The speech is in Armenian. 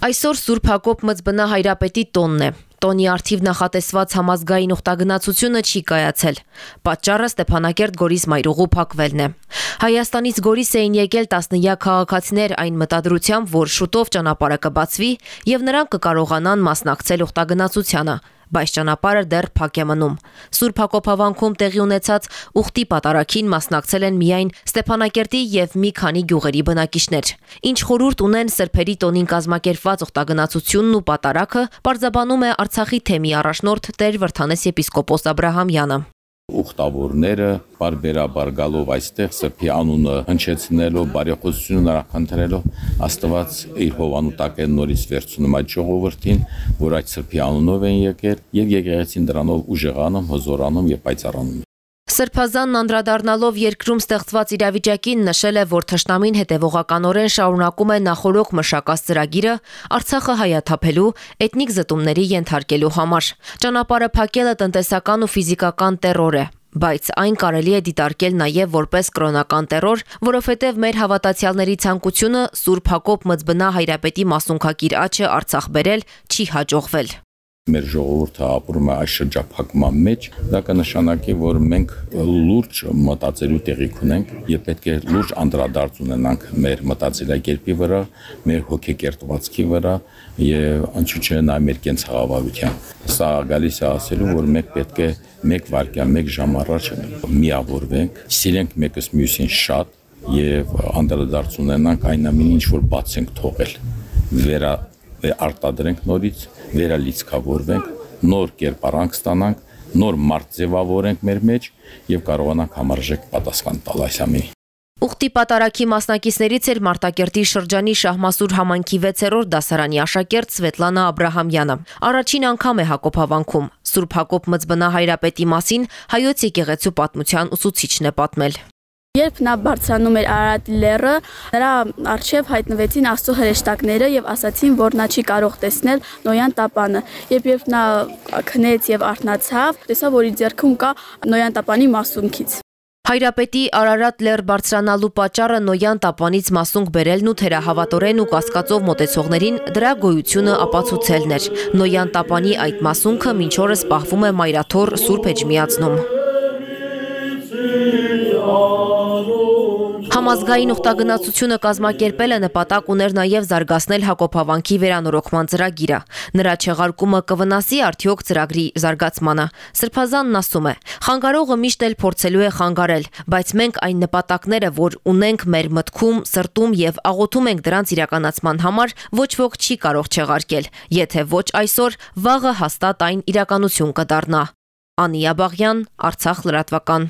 Այսօր Սուրբ Հակոբ Մծբնա հայրապետի տոնն է։ Տոնի արթիվ նախատեսված համազգային օգտագնացությունը չի կայացել։ Պատճառը Ստեփանակերտ Գորիս մայրուղու փակվելն է։ Հայաստանից Գորիս էին եկել 13 քաղաքացիներ այն մտադրությամբ, որ շուտով ճանապարհը կբացվի եւ նրանք կկարողանան մասնակցել օգտագնացությանը բայց ճանապարհը դեռ փակ է մնում։ Սուրբ Հակոբ հավանքում տեղի ունեցած ուխտի պատարակին մասնակցել են միայն Ստեփանակերտի եւ մի քանի գյուղերի բնակիչներ։ Ինչ խորուրդ ունեն սրբերի տոնին կազմակերպված օգտագնացությունն ու պատարակը, բարձաբանում է Արցախի թեմի առաջնորդ Տեր Վրթանես եպիսկոպոս Աբ รา համյանը ուխտավորները բարբերաբար գալով այստեղ սրբի անունը հնչեցնելով բարեխոսություն նախընտրելով Աստված իր հովանու տակ է նորից վերցնում այդ ժողովրդին, որ այդ սրբի անունով են եկել եւ եկեղեցին դրանով ուժեղանում, հզորանում եւ պայծառանում։ Սրբազանն անդրադառնալով երկրում ստեղծված իրավիճակին նշել է, որ թշնամին հետևողականորեն շարունակում է նախորոք մշակած ծրագիրը Արցախը հայաթափելու, էթնիկ զտումների ենթարկելու համար։ Ճանապարհը փակելը տնտեսական ու ֆիզիկական terror է, բայց այն կարելի է դիտարկել նաև որպես կրոնական terror, որովհետև մեր հավատացյալների ցանկությունը Սուրբ Հակոբ Մծբնա հայրապետի մասունքագիր աչը Արցախ բերել չի հաջողվել մեր ժողովուրդը ապրում է այս շրջափակման մեջ, դա կնշանակի, որ մենք լուրջ մտածելու տեղիք ունենք եւ պետք է լուրջ անդրադարձ ունենանք մեր մտածելակերպի վրա, մեր հոգեկերտվածքի վրա եւ անչուչե նաեւ մեր կենցաղավարության։ Սա գալիս է ասելու, որ մենք պետք է մեկ վարկյան, մեկ ժամ առաջ միավորվենք, սիրենք մեկս մյուսին շատ եւ անդրադարձ ունենանք այն ամենին, ինչ որ բաց ենք թողել վերա արտադրենք նորից, վերալիցքավորվենք, նոր կերպարանք ստանանք, նոր մարդ ձևավորենք մեր մեջ եւ կարողանանք համարժեք պատասխան տալ այս ամենի։ Ուխտի պատարակի մասնակիցներից էր Մարտակերտի շրջանի Շահմասուր համանքի 6-րդ դասարանի աշակերտ Սվետլանա Աբ รา համյանը։ Առաջին անգամ է Հակոբ հավանքում։ Սուրբ Հակոբ Մծբնա հայրապետի մասին հայոց եկեղեցու պատմության ուսուցիչն է պատմել։ Երբ նա բարձրանում էր Արարատի լեռը, նրա արչև հայտնվեցին Աստծո հրեշտակները եւ ասացին, որ նա չի կարող տեսնել Նոյան տապանը։ Երբ երբ նա քնեց եւ արթնացավ, տեսավ, որ իր ձեռքում կա Նոյան տապանի մասունքից։ Հայրապետի Արարատ լեռ բարձրանալու պատճառը Նոյան տապանից մասունք բերելն ու թերահավատորեն ու կասկածով մտեցողներին դրա գոյությունը ապացուցելն էր։ Նոյան տապանի այդ մասունքը մինչ օրս պահվում է Մայրաթոր Սուրբ Էջմիածնում։ Համազգային օգտագնացությունը կազմակերպելը նպատակ ուներ նաև զարգացնել Հակոբավանքի վերանորոգման ծրագիրը։ Նրա չեղարկումը կվնասի արդյոք ծրագրի զարգացմանը։ Սրբազանն ասում է. Խանգարողը միշտ էլ փորձելու է խանգարել, բայց մենք այն նպատակները, որ ունենք մեր մտքում, սրտում եւ աղոթում ենք դրանց իրականացման համար, ոչ ոք չի կարող չեղարկել։ Եթե ոչ այսօր, վաղը հաստատ այն իրականություն կդառնա։ Անիա Բաղյան, Արցախ լրատվական։